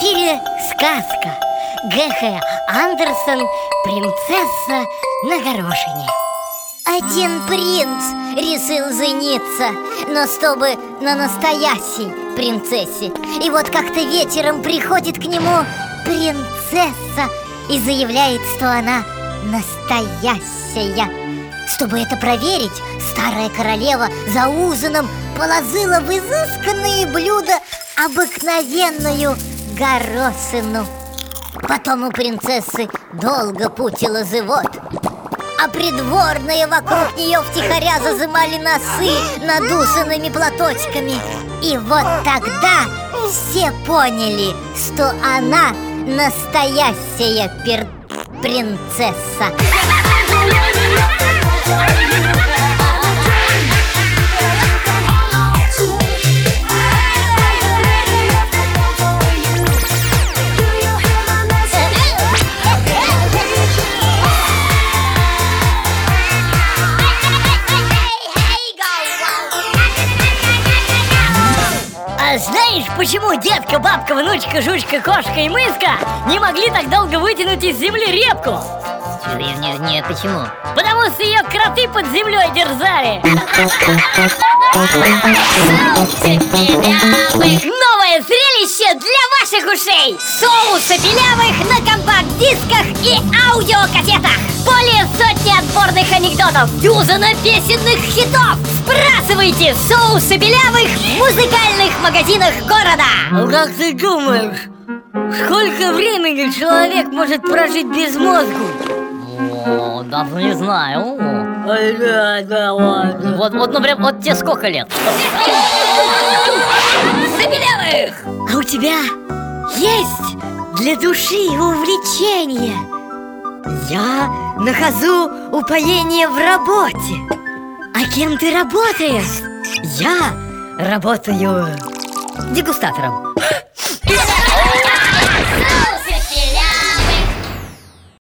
эфире сказка Г.Х. Андерсон «Принцесса на горошине». Один принц решил жениться, но чтобы на настоящей принцессе. И вот как-то вечером приходит к нему принцесса и заявляет, что она настоящая. Чтобы это проверить, старая королева за ужином положила в изысканные блюда обыкновенную горошину. Потом у принцессы долго путила живот а придворные вокруг нее втихаря зазымали носы надушенными платочками. И вот тогда все поняли, что она настоящая пер... принцесса знаешь, почему детка, бабка, внучка, жучка, кошка и мыска не могли так долго вытянуть из земли репку? Нет, нет, почему? Потому что ее кроты под землей держали Новое зрелище для ваших ушей Соусы белявых на компакт-дисках и аудиокассетах Более сотни отборных анекдотов Дюзана песенных хитов Сбрасывайте соусы белявых в музыкальных магазинах города Ну как ты думаешь, сколько времени человек может прожить без мозга? О, даже не знаю. Ай, да, да, ладно. Вот, вот, например, вот тебе сколько лет? Забелявых! А у тебя есть для души увлечение? Я нахожу упоение в работе. А кем ты работаешь? Я работаю дегустатором.